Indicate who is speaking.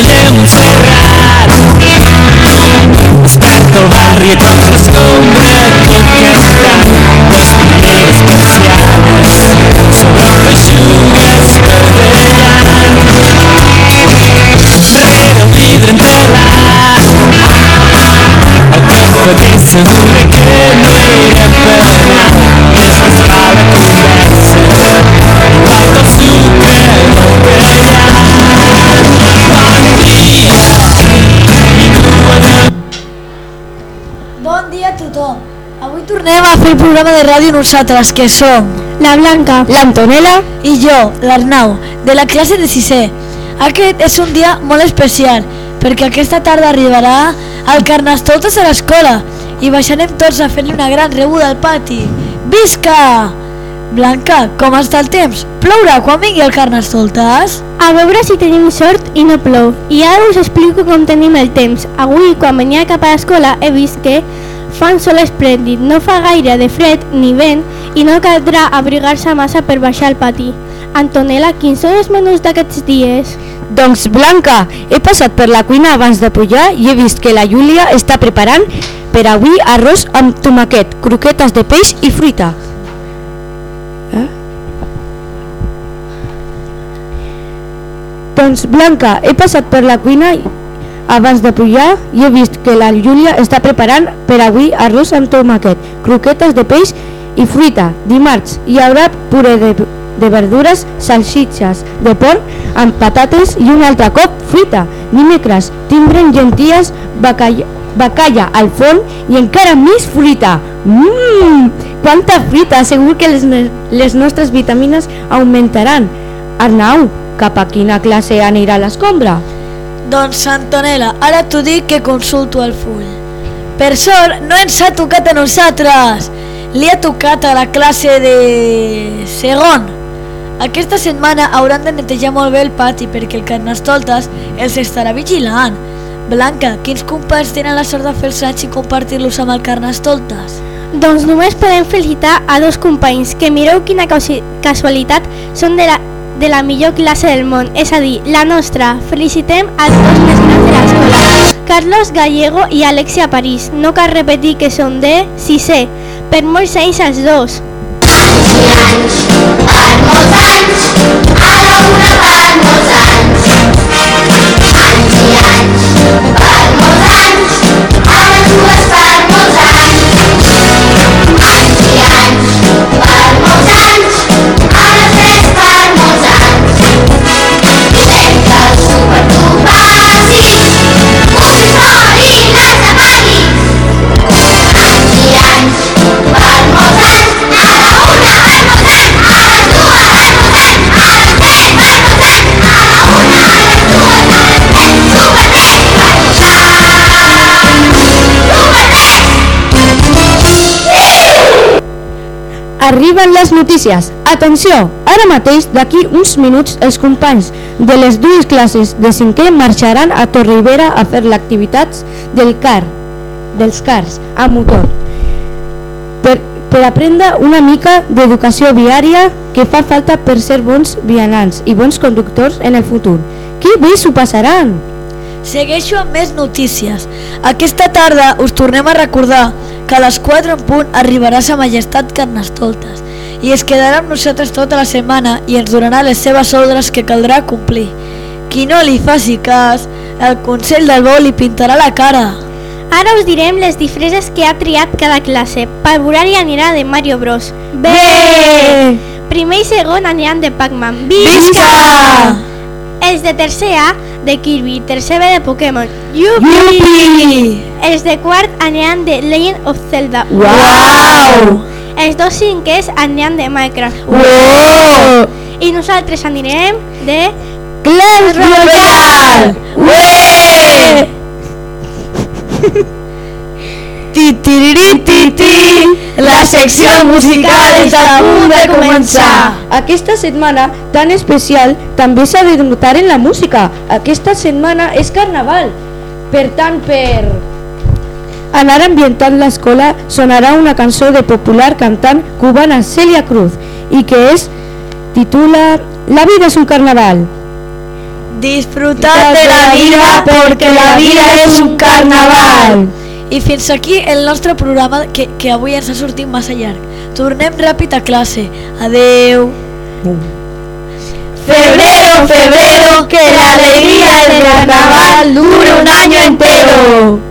Speaker 1: Manuel de Montserrat Tanto barrio con sus sombras Los especiales Sobre pechugas
Speaker 2: Herrero libre entre las Al que se que no era tornem a fer el programa de ràdio nosaltres, que som
Speaker 3: La Blanca,
Speaker 2: l'Antonella i jo, l'Arnau, de la classe de sisè. Aquest és un dia molt especial, perquè aquesta tarda arribarà el Carnestoltes a l'escola i baixarem tots a fer-li una gran rebuda al pati. Visca! Blanca, com està el temps? Plourà quan vingui el Carnestoltes?
Speaker 3: a veure si tenim sort i no plou. I ara us explico com tenim el temps. Avui, quan venia cap a l'escola, he vist que fa un sol esplèndid, no fa gaire de fred ni vent i no caldrà abrigar-se massa per baixar al pati. Antonella, quins són els menús d'aquests dies?
Speaker 4: Doncs Blanca, he passat per la cuina abans de pujar i he vist que la Júlia està preparant per avui arròs amb tomaquet, croquetes de peix i fruita. Eh? Doncs Blanca, he passat per la cuina abans de pujar he vist que la Júlia està preparant per avui arròs amb tomaquet, croquetes de peix i fruita. Dimarts hi haurà puré de, de verdures, salsitxes de porc amb patates i un altre cop fruita. Dimecres tindrem llenties, bacalla, bacalla al forn i encara més fruita. Mmm, quanta fruita! Segur que les, les nostres vitamines augmentaran. Arnau, cap a quina classe anirà l'escombra?
Speaker 2: Doncs Antonella, ara t'ho dic que consulto el full. Per sort, no ens ha tocat a nosaltres. Li ha tocat a la classe de segon. Aquesta setmana hauran de netejar molt bé el pati perquè el Carnestoltes els estarà vigilant. Blanca, quins companys tenen la sort de fer els anys i compartir-los amb el Carnestoltes?
Speaker 3: Doncs només podem felicitar a dos companys que mireu quina casualitat són de la, de la millor classe del món, és a dir, la nostra. Felicitem als dos més grans de l'escola, Carlos Gallego i Alexia París. No cal repetir que són de sisè, per molts anys els dos.
Speaker 4: Arriben les notícies. Atenció! Ara mateix, d'aquí uns minuts, els companys de les dues classes de cinquè marxaran a Torribera a fer l'activitats del car, dels cars a motor. Per, per aprendre una mica d'educació viària que fa falta per ser bons vianants i bons conductors en el futur. Que bé s'ho passaran!
Speaker 2: Segueixo amb més notícies. Aquesta tarda us tornem a recordar que a les 4 en punt arribarà sa majestat Carnestoltes i es quedarà amb nosaltres tota la setmana i ens donarà les seves ordres que caldrà complir. Qui no li faci cas, el Consell del Vol li pintarà la cara.
Speaker 3: Ara us direm les disfresses que ha triat cada classe. Parvulari anirà de Mario Bros.
Speaker 4: Bé!
Speaker 3: Primer i segon aniran de Pac-Man.
Speaker 2: Visca!
Speaker 3: Els de tercer A de Kirby, tercer B de Pokémon.
Speaker 2: Yupi!
Speaker 3: Els de quart aniran de Legend of Zelda.
Speaker 2: Uau!
Speaker 3: Els dos cinquers aniran de Minecraft.
Speaker 2: Uau!
Speaker 3: I nosaltres anirem de...
Speaker 4: Clash
Speaker 2: Royale! Ué! Titirititi, la secció musical està a punt de començar.
Speaker 4: Aquesta setmana tan especial també s'ha de notar en la música. Aquesta setmana és carnaval. Per tant, per anar ambientant l'escola sonarà una cançó de popular cantant cubana Celia Cruz i que es titula La vida es un carnaval.
Speaker 2: Disfrutad de la vida porque la vida es un carnaval. I fins aquí el nostre programa que, que avui ens ha sortit massa llarg. Tornem ràpid a classe. Adeu. Febrero, febrero, que la alegría del carnaval dure un año entero.